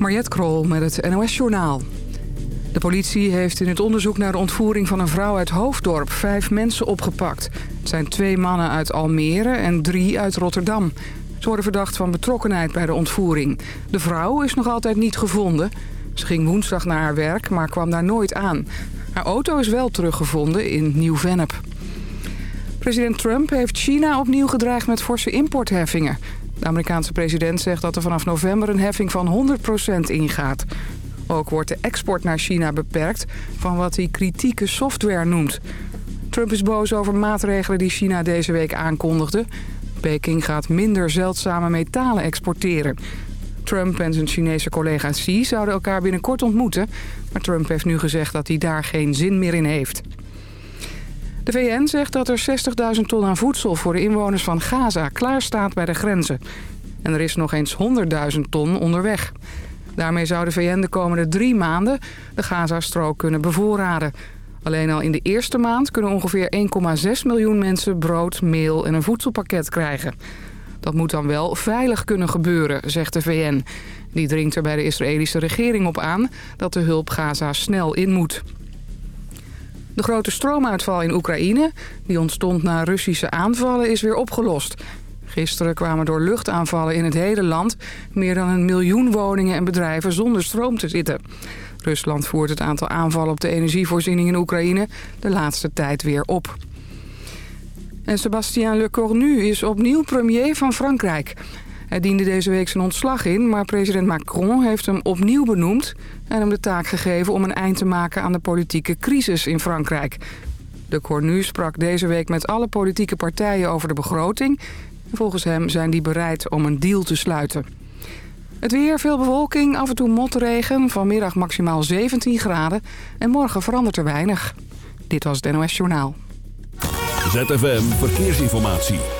Mariette Krol met het NOS Journaal. De politie heeft in het onderzoek naar de ontvoering van een vrouw uit Hoofddorp... vijf mensen opgepakt. Het zijn twee mannen uit Almere en drie uit Rotterdam. Ze worden verdacht van betrokkenheid bij de ontvoering. De vrouw is nog altijd niet gevonden. Ze ging woensdag naar haar werk, maar kwam daar nooit aan. Haar auto is wel teruggevonden in Nieuw-Vennep. President Trump heeft China opnieuw gedreigd met forse importheffingen. De Amerikaanse president zegt dat er vanaf november een heffing van 100% ingaat. Ook wordt de export naar China beperkt van wat hij kritieke software noemt. Trump is boos over maatregelen die China deze week aankondigde. Peking gaat minder zeldzame metalen exporteren. Trump en zijn Chinese collega Xi zouden elkaar binnenkort ontmoeten... maar Trump heeft nu gezegd dat hij daar geen zin meer in heeft. De VN zegt dat er 60.000 ton aan voedsel voor de inwoners van Gaza klaar staat bij de grenzen. En er is nog eens 100.000 ton onderweg. Daarmee zou de VN de komende drie maanden de Gazastrook kunnen bevoorraden. Alleen al in de eerste maand kunnen ongeveer 1,6 miljoen mensen brood, meel en een voedselpakket krijgen. Dat moet dan wel veilig kunnen gebeuren, zegt de VN. Die dringt er bij de Israëlische regering op aan dat de hulp Gaza snel in moet. De grote stroomuitval in Oekraïne, die ontstond na Russische aanvallen, is weer opgelost. Gisteren kwamen door luchtaanvallen in het hele land meer dan een miljoen woningen en bedrijven zonder stroom te zitten. Rusland voert het aantal aanvallen op de energievoorziening in Oekraïne de laatste tijd weer op. En Sébastien Lecornu is opnieuw premier van Frankrijk. Hij diende deze week zijn ontslag in, maar president Macron heeft hem opnieuw benoemd... en hem de taak gegeven om een eind te maken aan de politieke crisis in Frankrijk. De Cornu sprak deze week met alle politieke partijen over de begroting. Volgens hem zijn die bereid om een deal te sluiten. Het weer, veel bewolking, af en toe motregen, vanmiddag maximaal 17 graden... en morgen verandert er weinig. Dit was het NOS Journaal. ZFM Verkeersinformatie.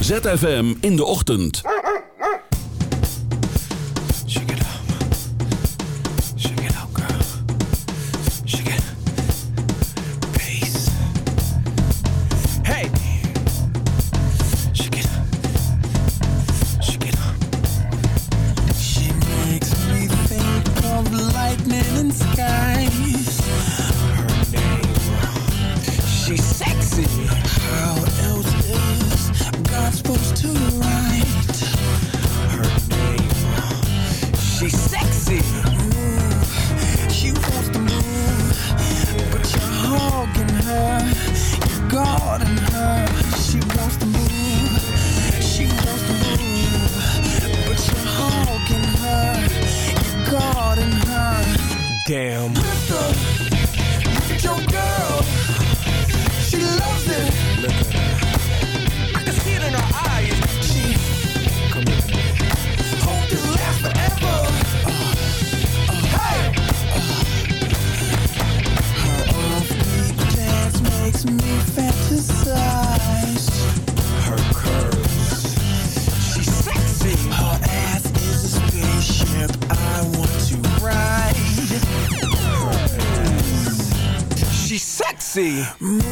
ZFM in de ochtend. see.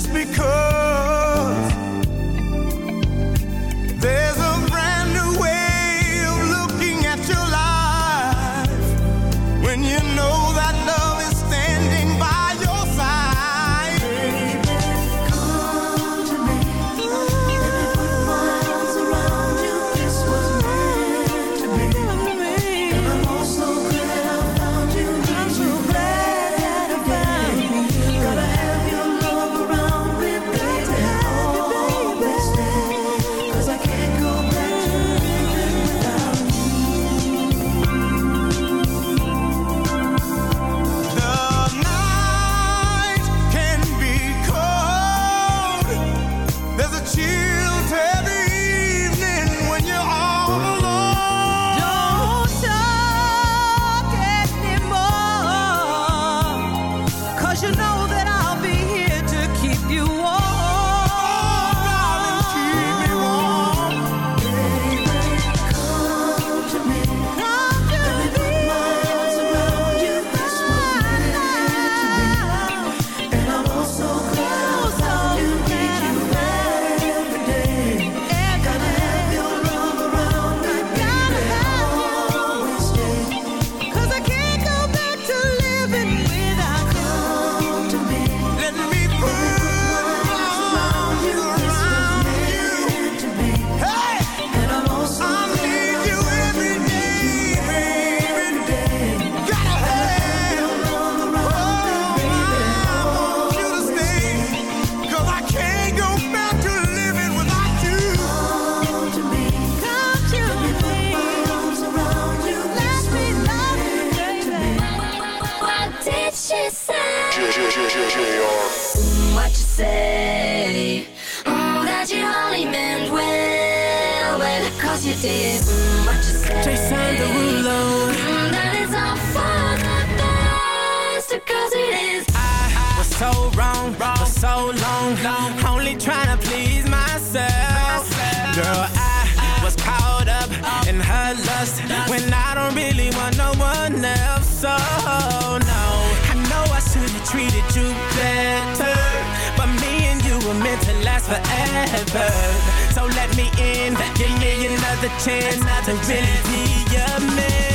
just because. what you said. The all for the best, cause it is. I, was so wrong, wrong, for so long, long. Only trying to please myself. Girl, I, was caught up, in her lust when I don't really want no one else. So, no, I know I should have treated you better. But me and you were meant to last forever me in. Give me another chance to really be your man.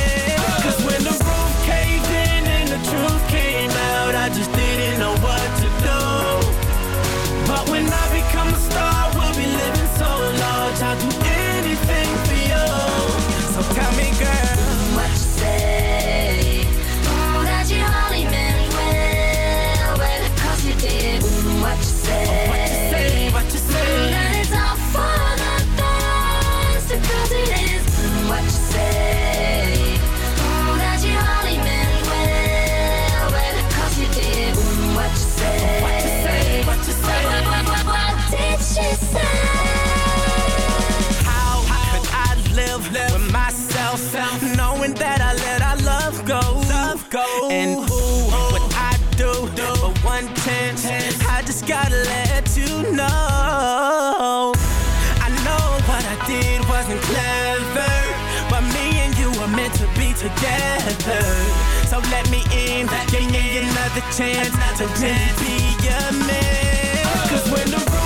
chance to be a man. Cause when the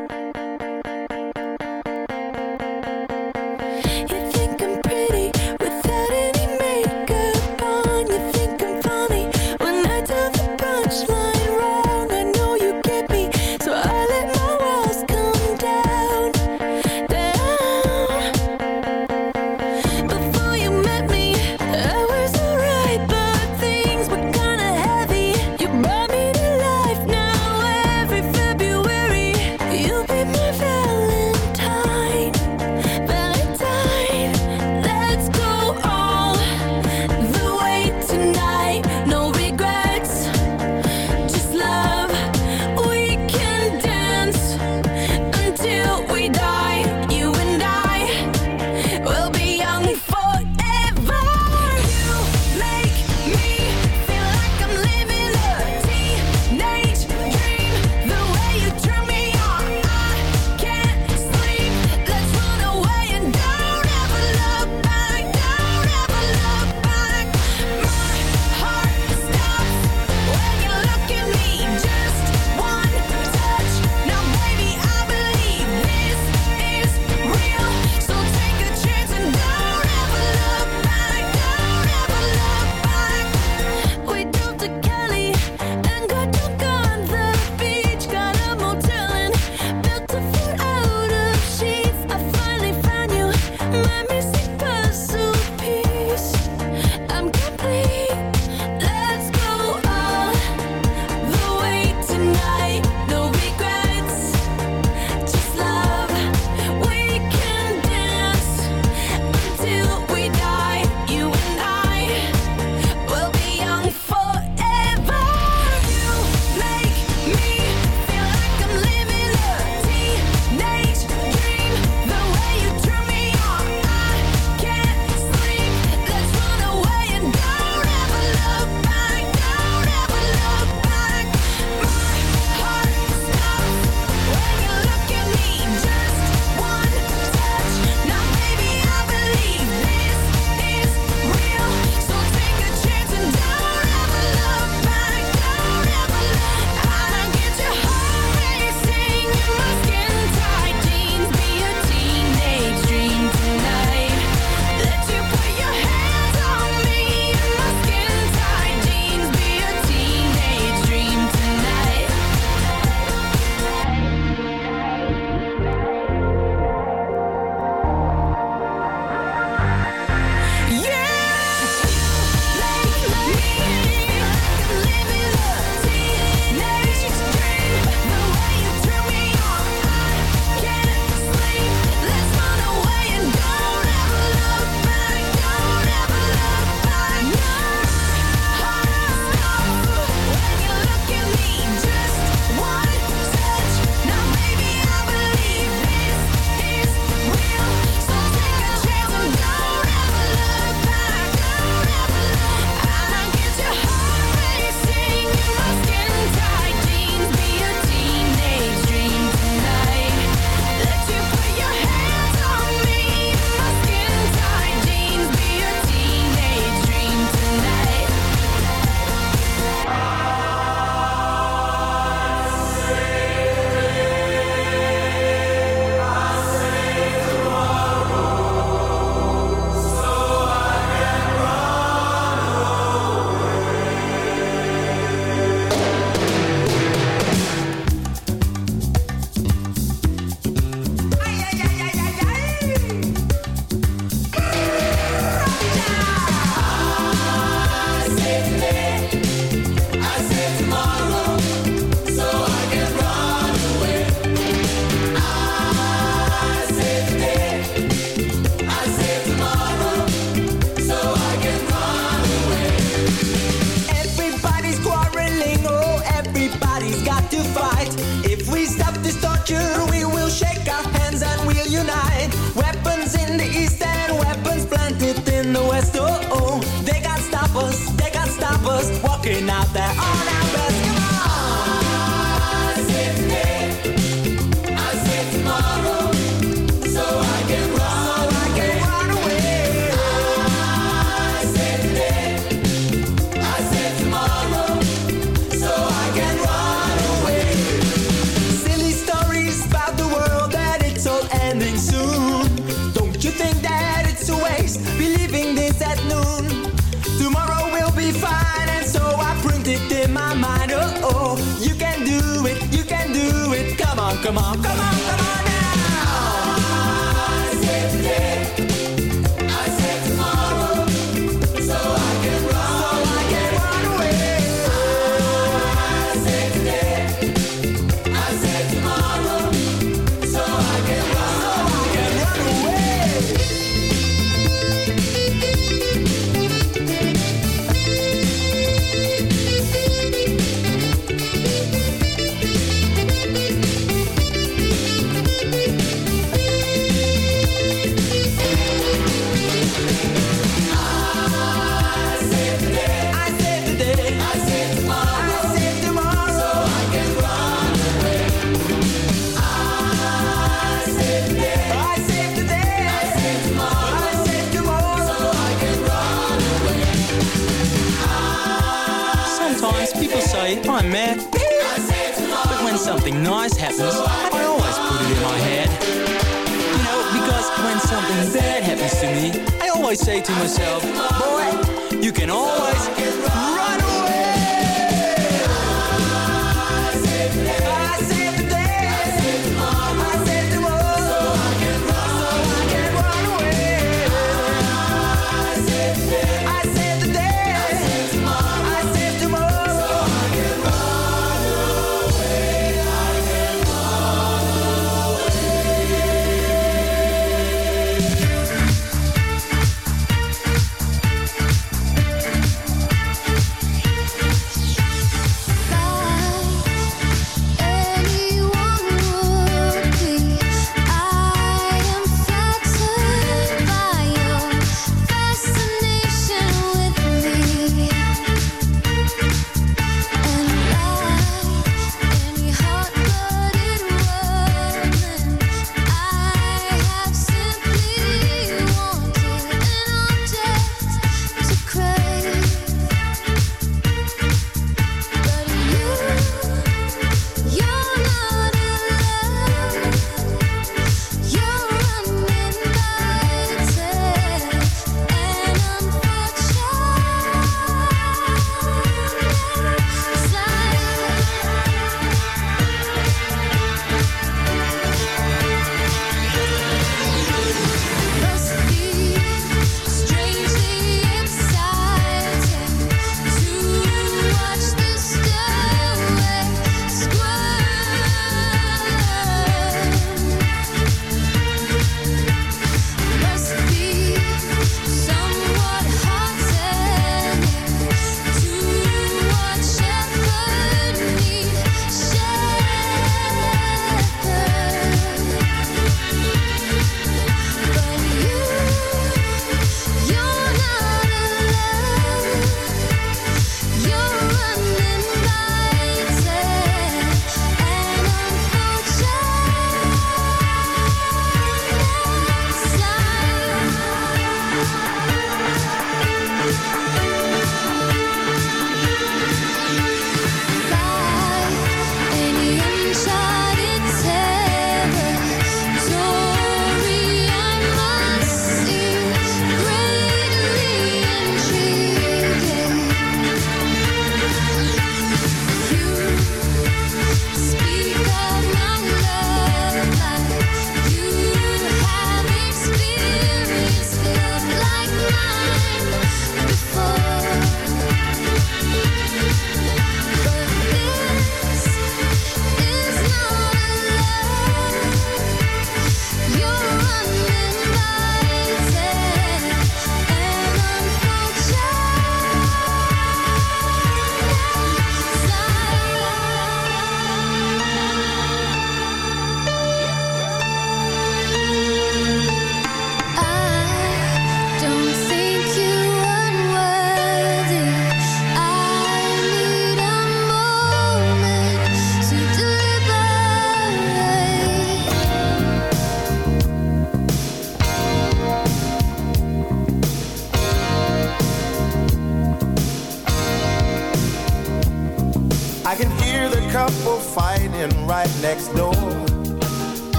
To myself, boy, you can always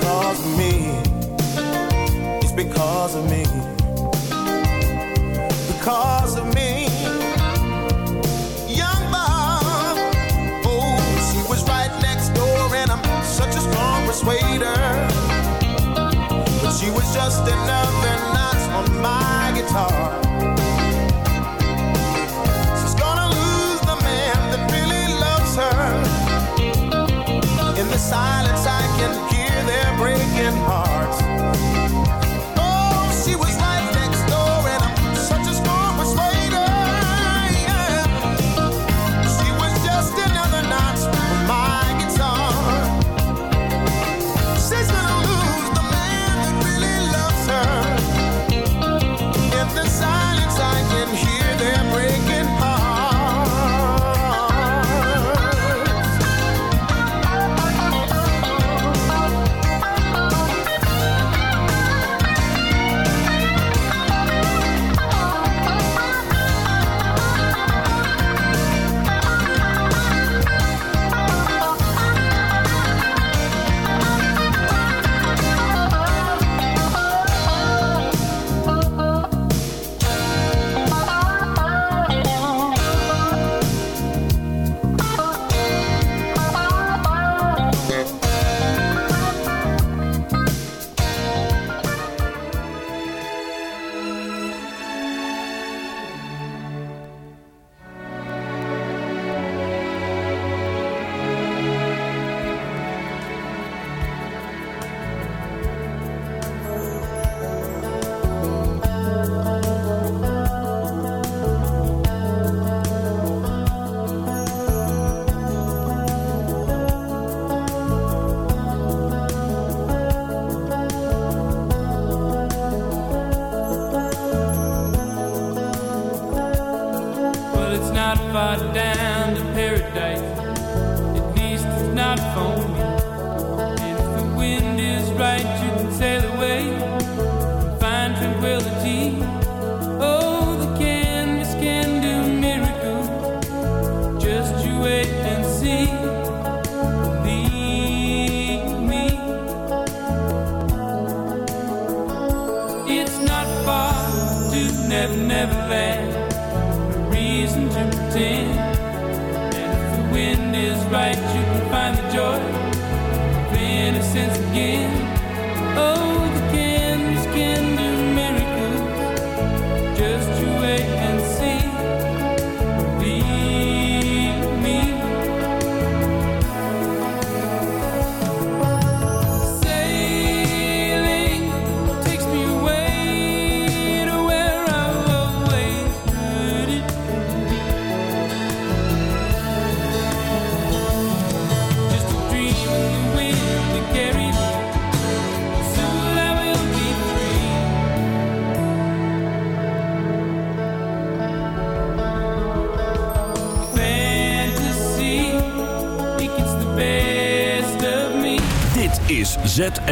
Because of me. It's because of me. Because of me. Young Bob. Oh, she was right next door, and I'm such a strong persuader. But she was just another notch on my guitar. She's gonna lose the man that really loves her. In the silence, their breaking